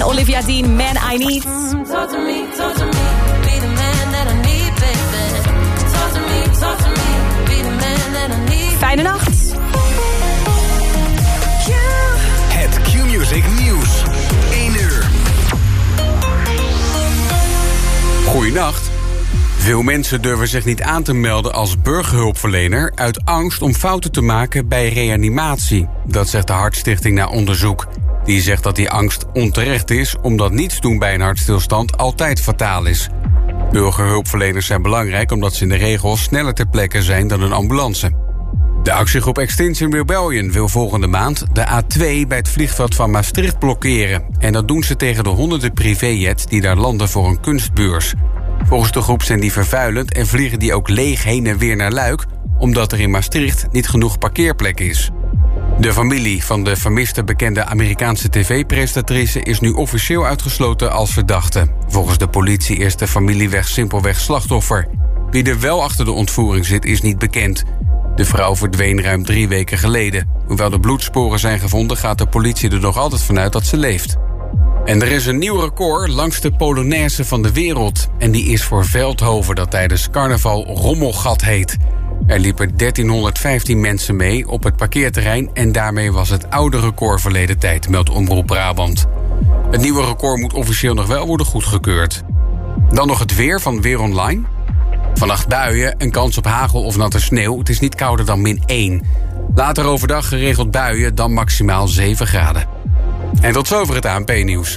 en Olivia Dean, Man I Need. Fijne nacht. Het Q-Music Nieuws. 1 uur. Goeienacht. Veel mensen durven zich niet aan te melden als burgerhulpverlener... uit angst om fouten te maken bij reanimatie. Dat zegt de Hartstichting na onderzoek. Die zegt dat die angst onterecht is... omdat niets doen bij een hartstilstand altijd fataal is. Burgerhulpverleners zijn belangrijk omdat ze in de regel sneller ter plekke zijn dan een ambulance. De actiegroep Extinction Rebellion wil volgende maand de A2 bij het vliegveld van Maastricht blokkeren. En dat doen ze tegen de honderden privéjets die daar landen voor een kunstbeurs. Volgens de groep zijn die vervuilend en vliegen die ook leeg heen en weer naar Luik, omdat er in Maastricht niet genoeg parkeerplek is. De familie van de vermiste bekende Amerikaanse tv-presentatrice is nu officieel uitgesloten als verdachte. Volgens de politie is de familieweg simpelweg slachtoffer. Wie er wel achter de ontvoering zit, is niet bekend. De vrouw verdween ruim drie weken geleden. Hoewel de bloedsporen zijn gevonden, gaat de politie er nog altijd vanuit dat ze leeft. En er is een nieuw record langs de Polonaise van de wereld. En die is voor Veldhoven, dat tijdens carnaval Rommelgat heet. Er liepen 1315 mensen mee op het parkeerterrein... en daarmee was het oude record verleden tijd, meldt Omroep Brabant. Het nieuwe record moet officieel nog wel worden goedgekeurd. Dan nog het weer van Weer Online. Vannacht buien, een kans op hagel of natte sneeuw. Het is niet kouder dan min 1. Later overdag geregeld buien, dan maximaal 7 graden. En tot zover het ANP-nieuws.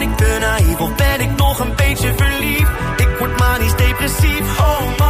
Ben ik te naïef of ben ik nog een beetje verliefd? Ik word maar niet depressief Oh man,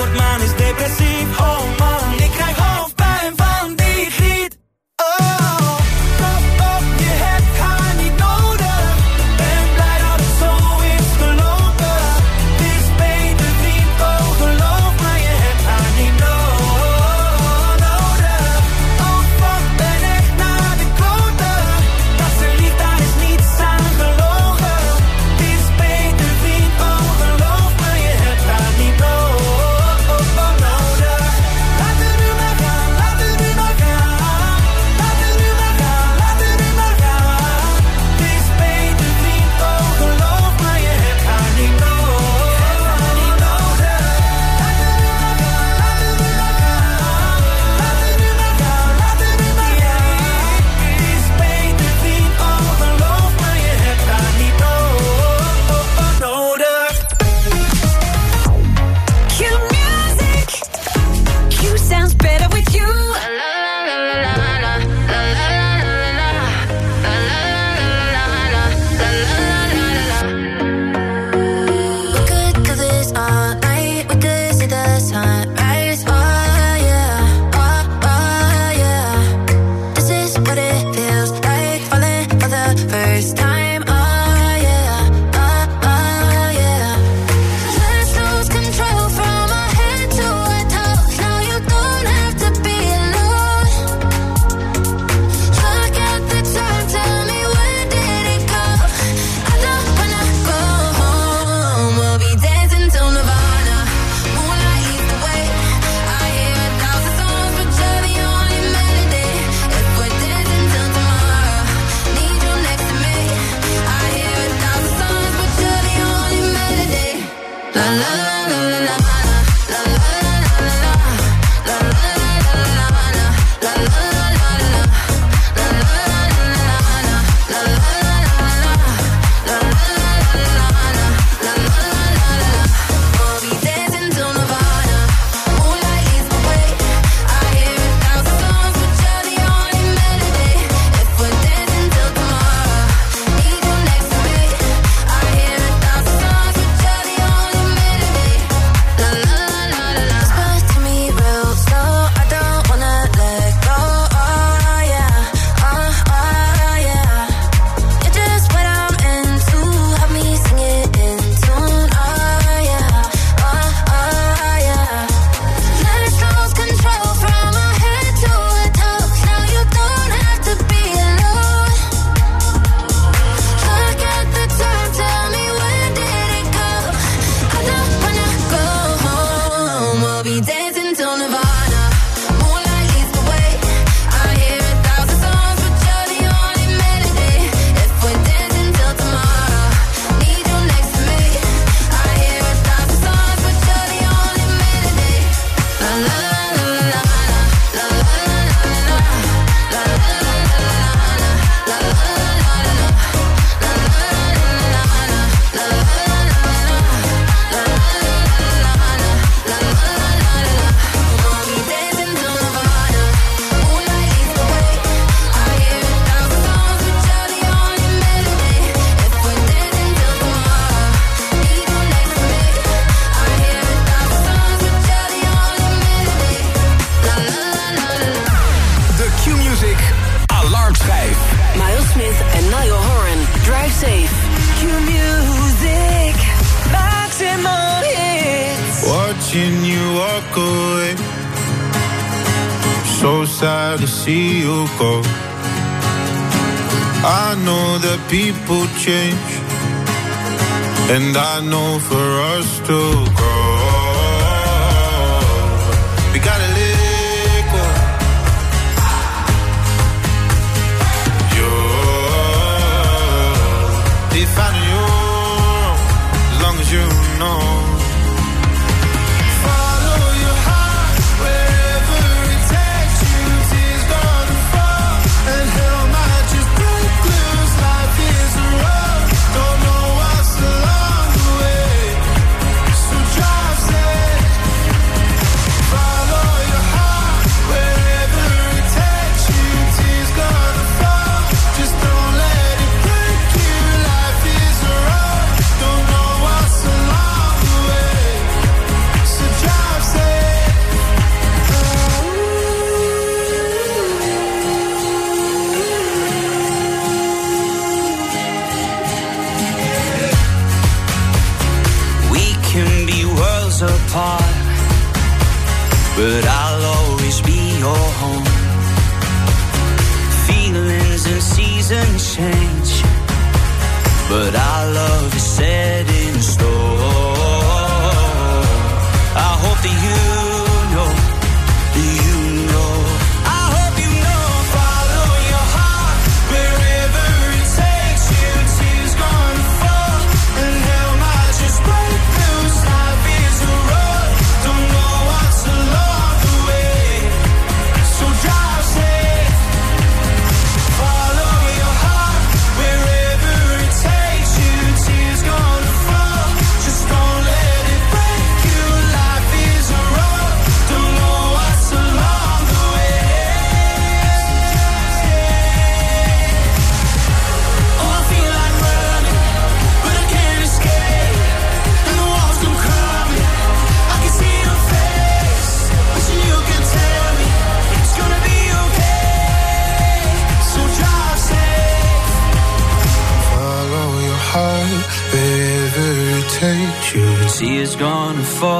Ik word manisch depressief, oh gonna fall,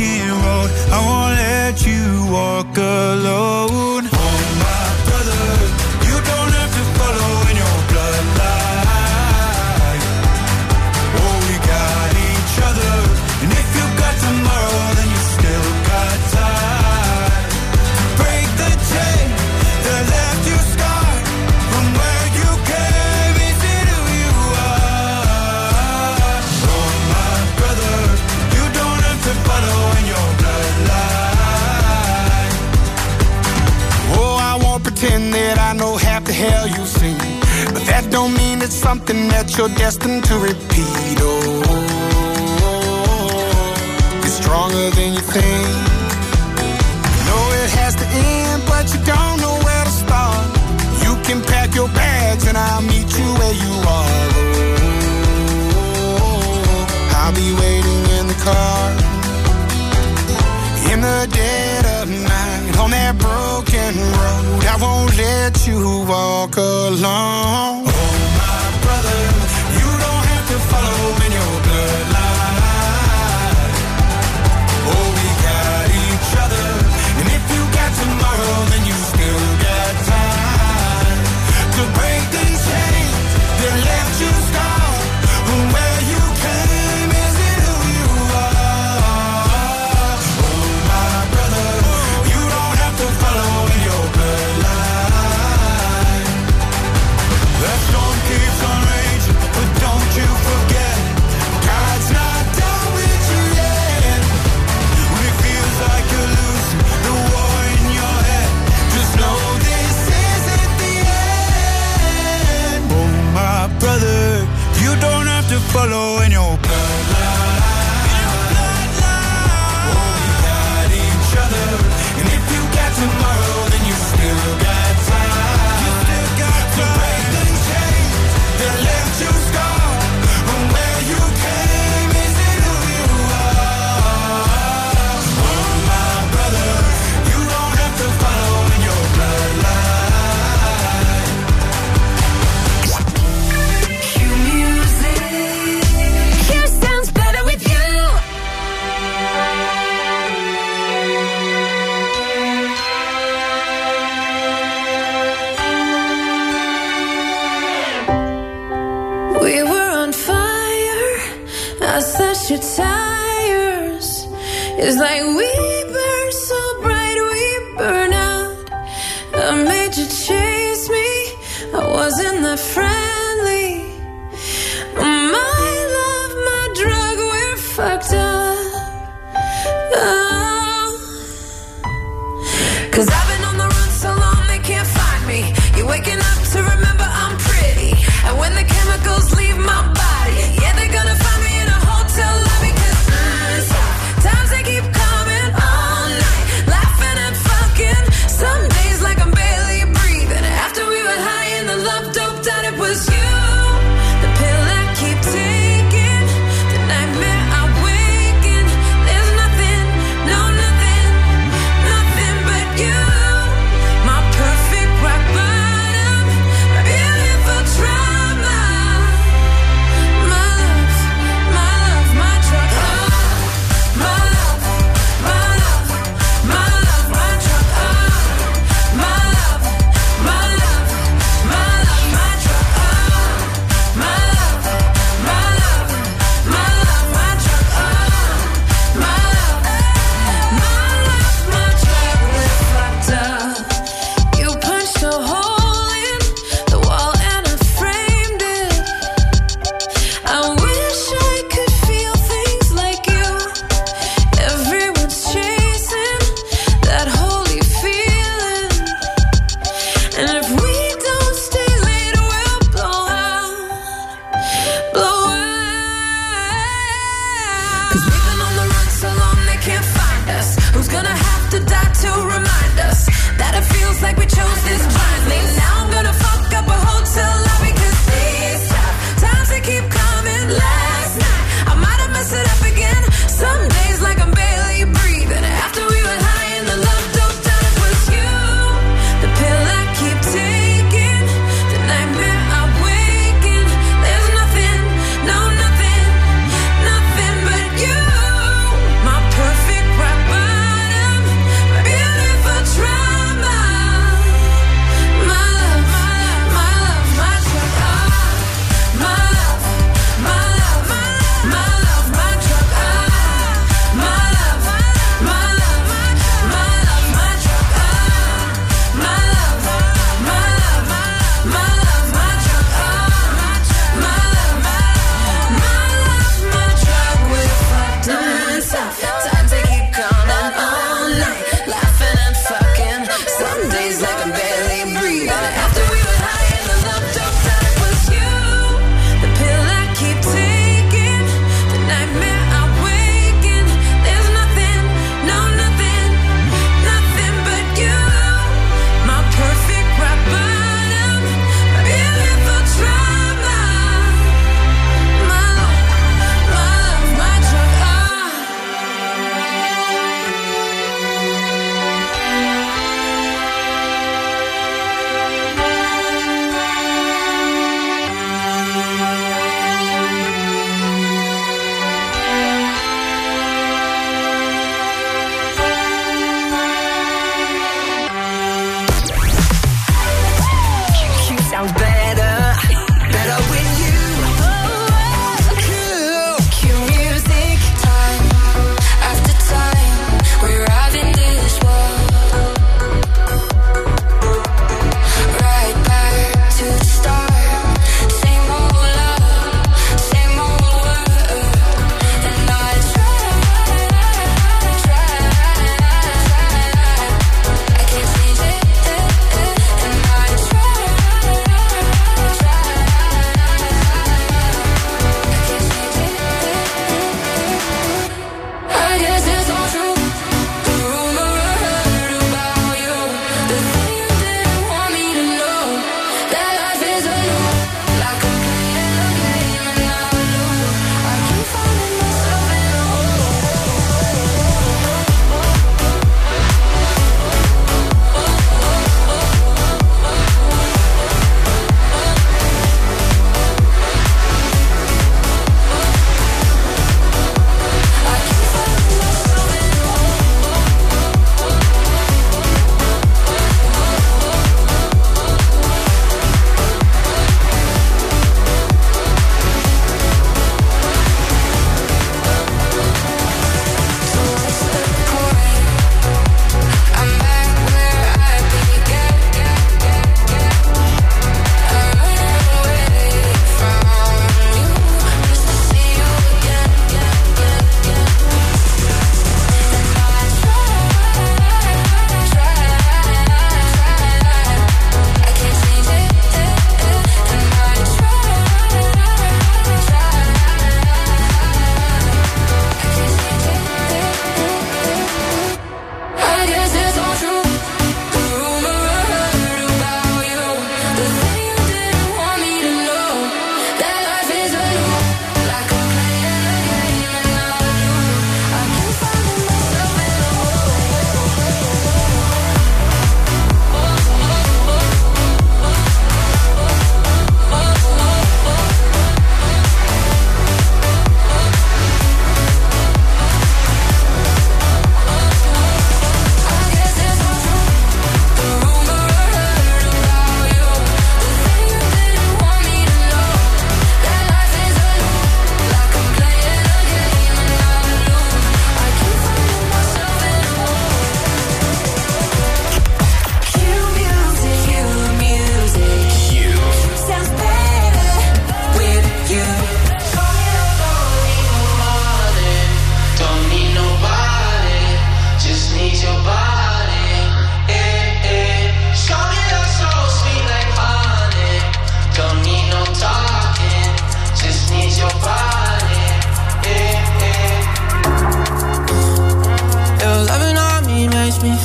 road. I won't let you walk alone. something that you're destined to repeat. Oh, you're stronger than you think. You know it has to end, but you don't know where to start. You can pack your bags and I'll meet you where you are. Oh, I'll be waiting in the car in the dead of night on that broken road. I won't let you walk alone.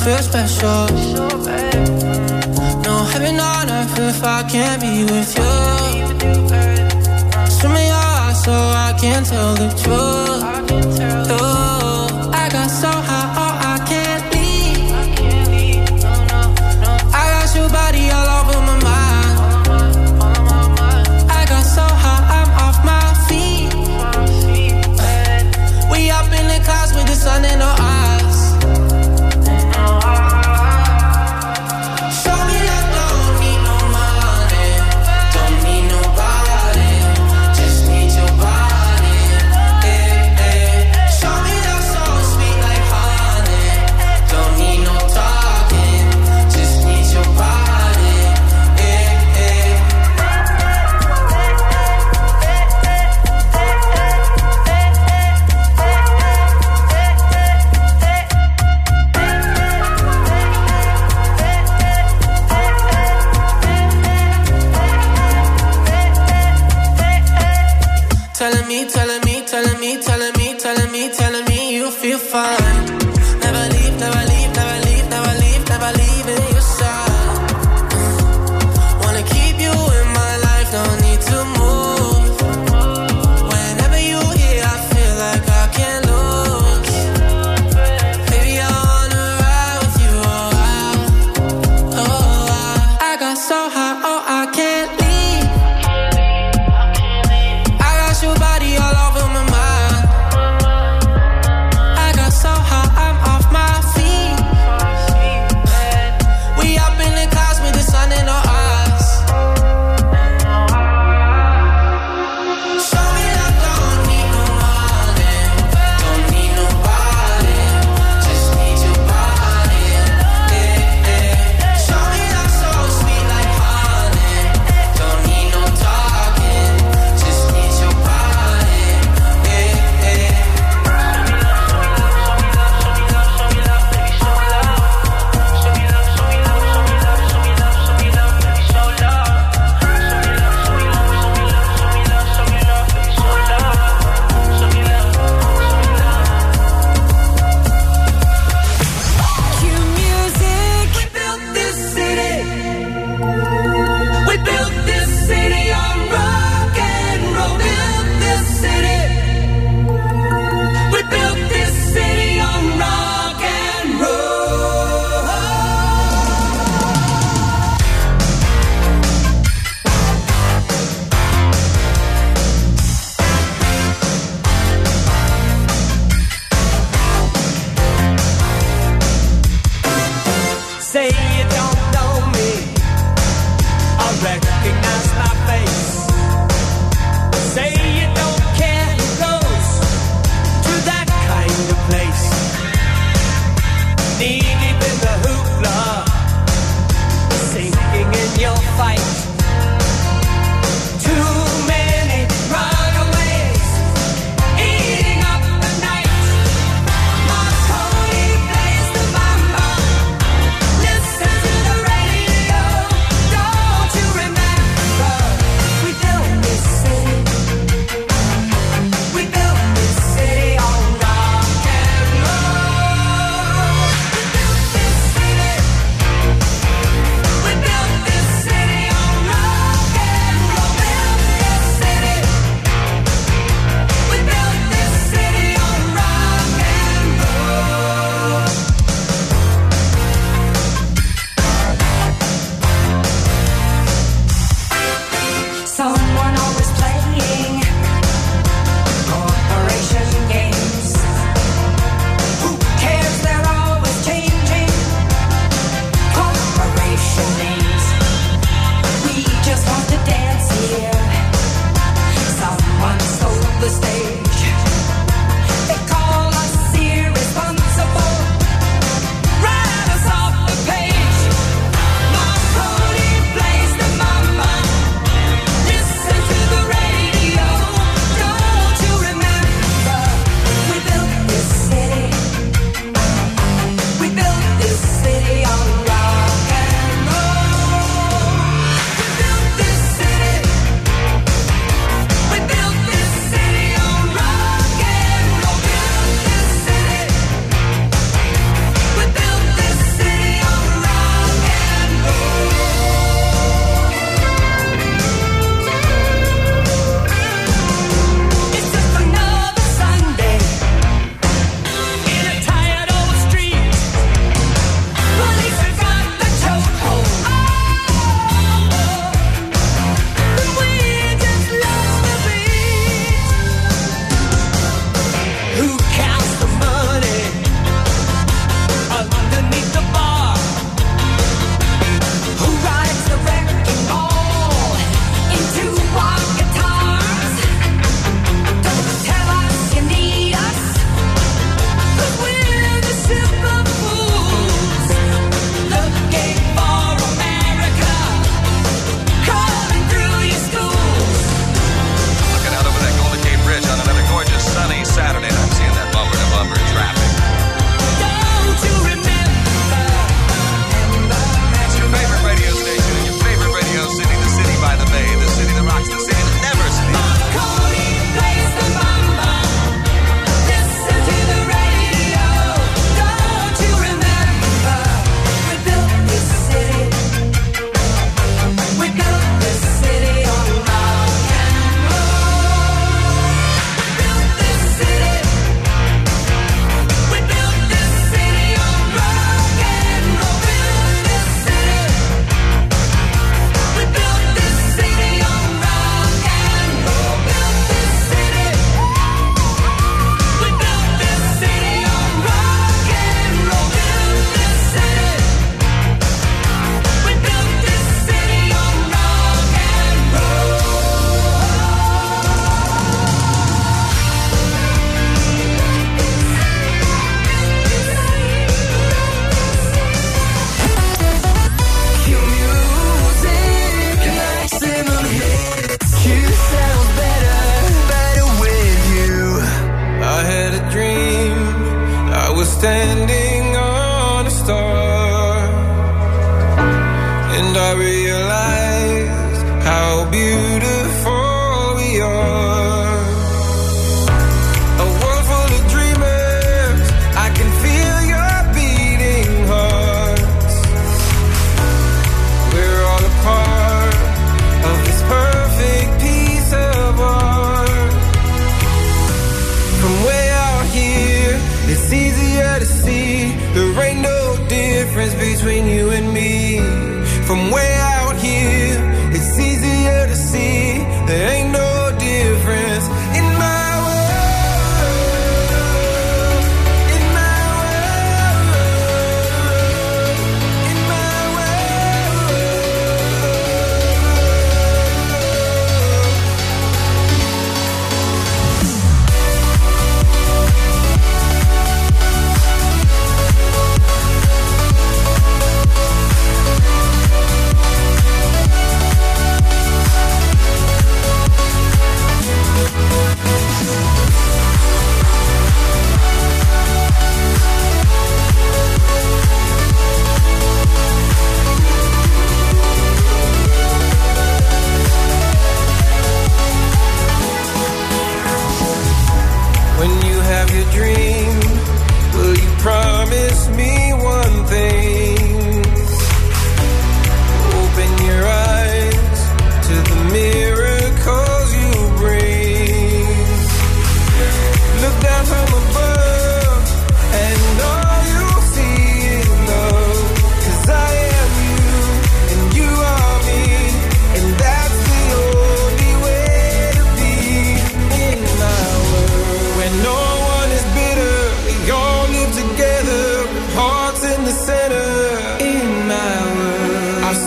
feel special. No heaven on earth if I can't be with you. Swim me your eyes so I can tell the truth.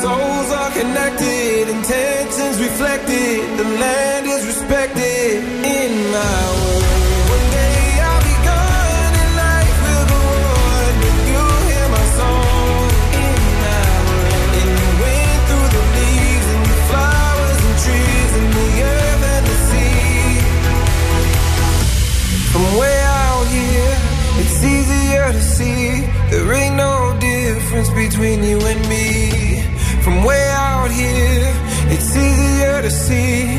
souls are connected. From way out here, it's easier to see.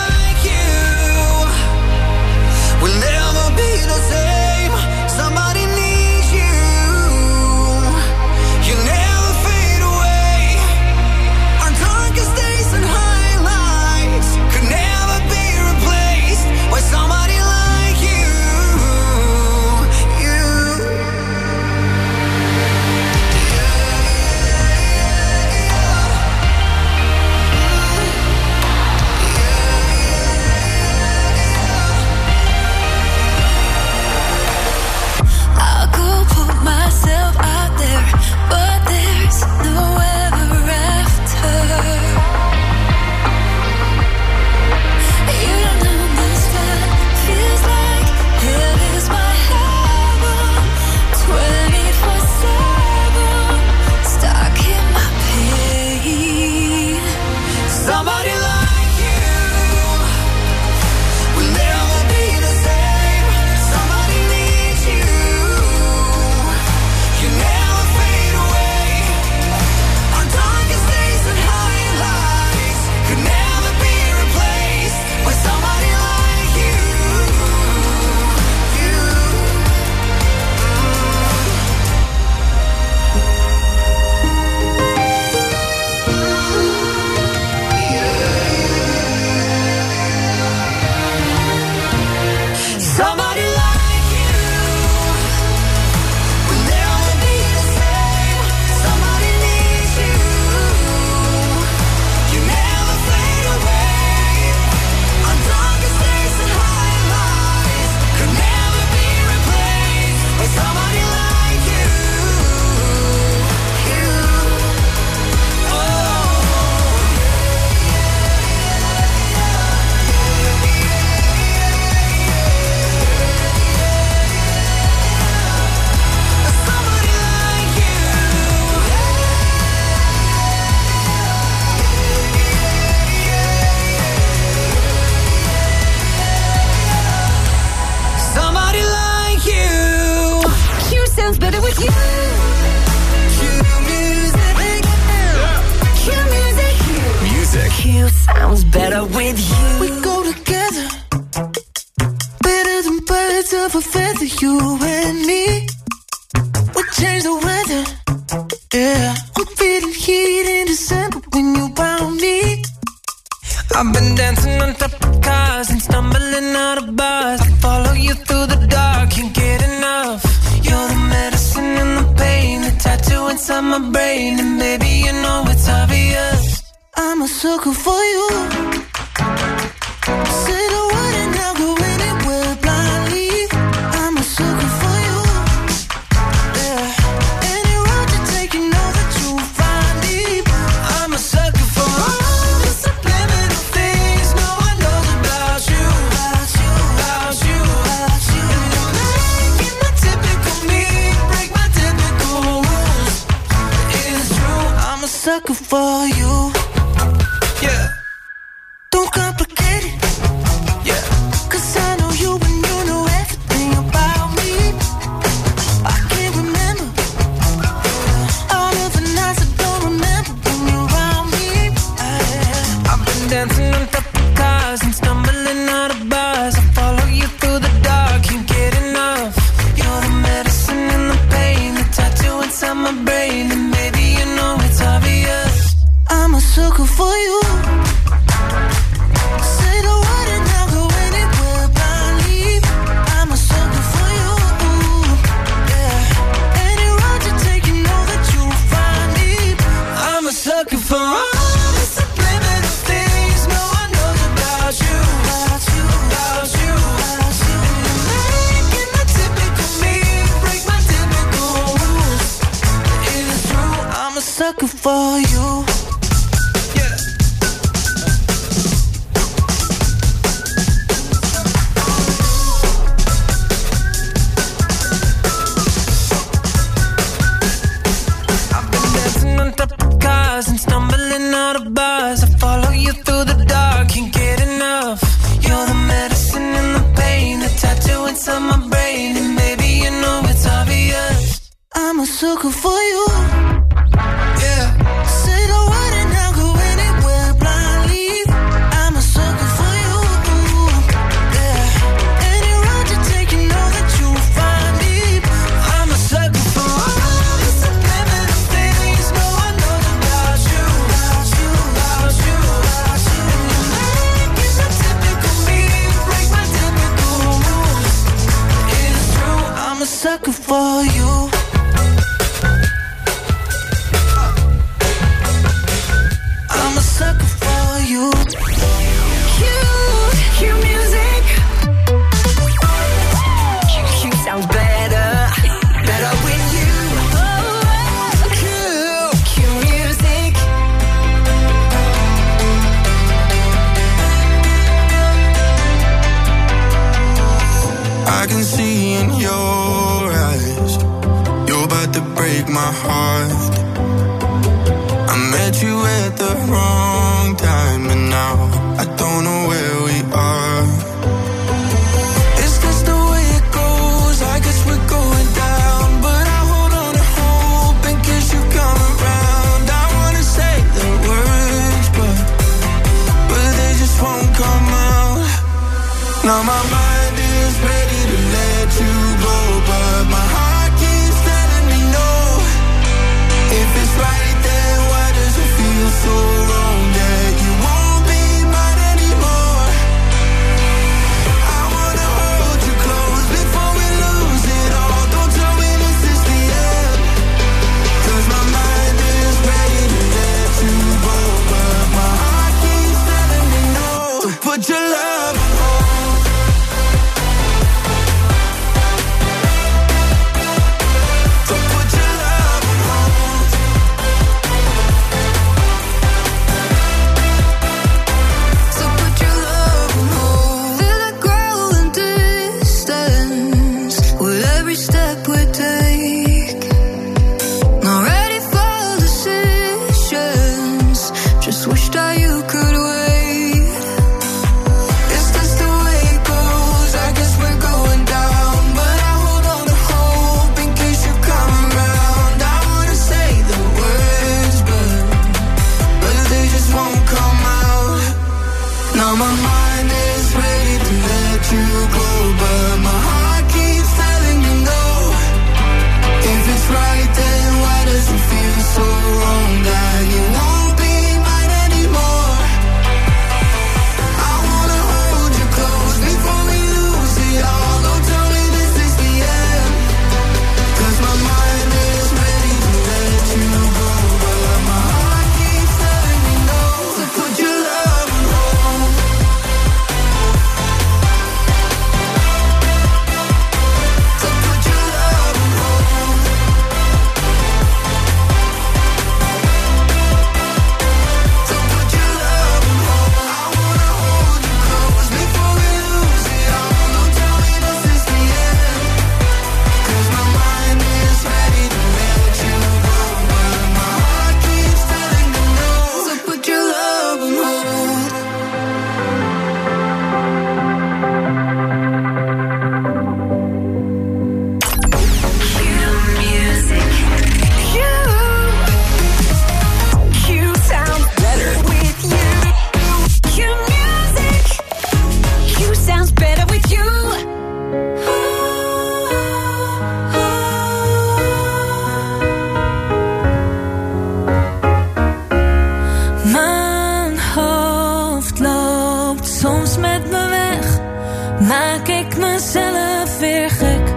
sucker for you. Yeah. maak ik mezelf weer gek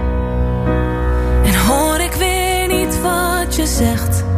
en hoor ik weer niet wat je zegt.